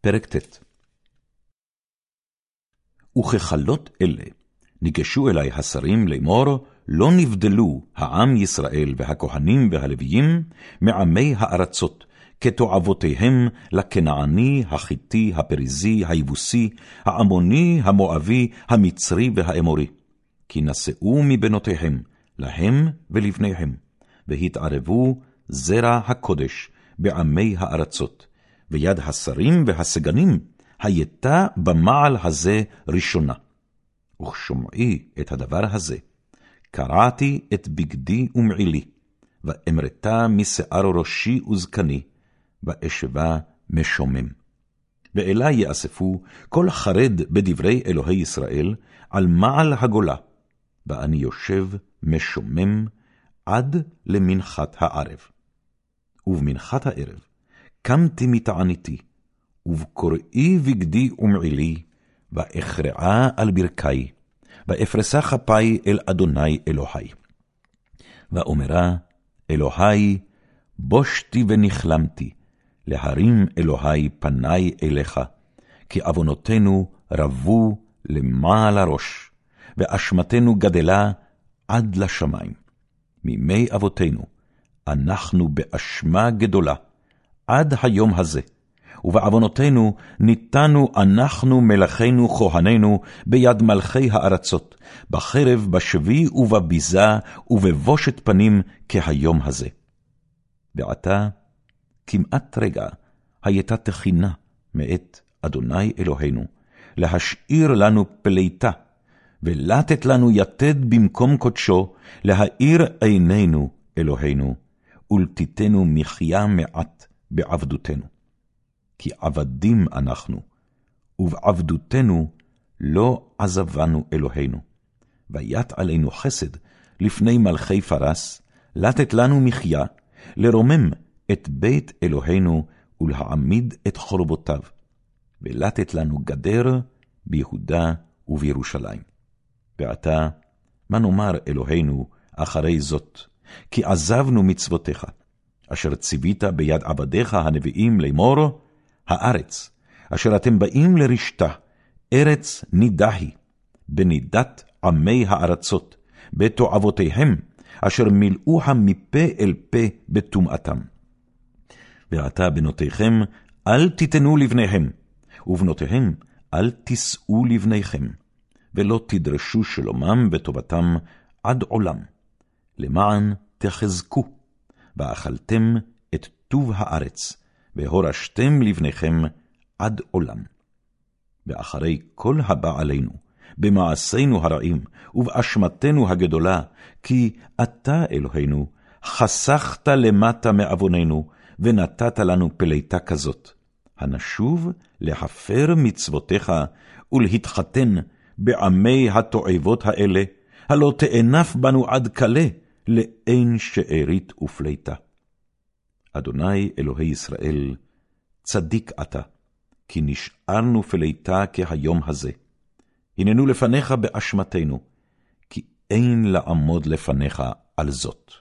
פרק ט' וככלות אלה ניגשו אלי השרים לאמור, לא נבדלו העם ישראל והכהנים והלוויים מעמי הארצות, כתועבותיהם לקנעני, החיתי, הפריזי, היבוסי, העמוני, המואבי, המצרי והאמורי. כי נשאו מבנותיהם, להם ולבניהם, והתערבו זרע הקודש בעמי הארצות, ויד השרים והסגנים הייתה במעל הזה ראשונה. וכשומעי את הדבר הזה, קרעתי את בגדי ומעילי, ואמרתה משיער ראשי וזקני, ואשבה משומם. ואלי יאספו כל חרד בדברי אלוהי ישראל על מעל הגולה, ואני יושב משומם עד למנחת הערב. ובמנחת הערב קמתי מתעניתי, ובקוראי בגדי ומעילי, ואכרעה על ברכי, ואפרסה כפי אל אדוני אלוהי. ואומרה, אלוהי, בושתי ונכלמתי, להרים אלוהי פני אליך, כי עוונותינו רבו למעל הראש, ואשמתנו גדלה עד לשמיים. מימי אבותינו, אנחנו באשמה גדולה, עד היום הזה, ובעוונותינו ניתנו אנחנו מלאכינו כהנינו ביד מלכי הארצות, בחרב, בשבי ובביזה, ובבושת פנים כהיום הזה. ועתה, כמעט רגע, הייתה תחינה מאת אדוני אלוהינו, להשאיר לנו פליטה, ולתת לנו יתד במקום קודשו, להאיר עינינו, אלוהינו, ולתיתנו מחיה מעט בעבדותנו. כי עבדים אנחנו, ובעבדותנו לא עזבנו אלוהינו. וית עלינו חסד לפני מלכי פרס, לתת לנו מחיה, לרומם את בית אלוהינו ולהעמיד את חורבותיו, ולתת לנו גדר ביהודה ובירושלים. ועתה, מה נאמר אלוהינו אחרי זאת? כי עזבנו מצוותיך, אשר ציווית ביד עבדיך הנביאים לאמור, הארץ, אשר אתם באים לרשתה, ארץ נידה היא, בנידת עמי הארצות, בתועבותיהם, אשר מילאוה מפה אל פה בטומאתם. ועתה בנותיכם, אל תיתנו לבניהם, ובנותיהם, אל תישאו לבניכם, ולא תדרשו שלומם וטובתם עד עולם, למען תחזקו, ואכלתם את טוב הארץ, והורשתם לבניכם עד עולם. ואחרי כל הבא עלינו, במעשינו הרעים, ובאשמתנו הגדולה, כי אתה, אלוהינו, חסכת למטה מעווננו, ונתת לנו פליטה כזאת. הנשוב להפר מצוותיך, ולהתחתן בעמי התועבות האלה, הלא תאנף בנו עד כלה, לאין שארית ופליטה. אדוני אלוהי ישראל, צדיק אתה, כי נשארנו פליטה כהיום הזה. הננו לפניך באשמתנו, כי אין לעמוד לפניך על זאת.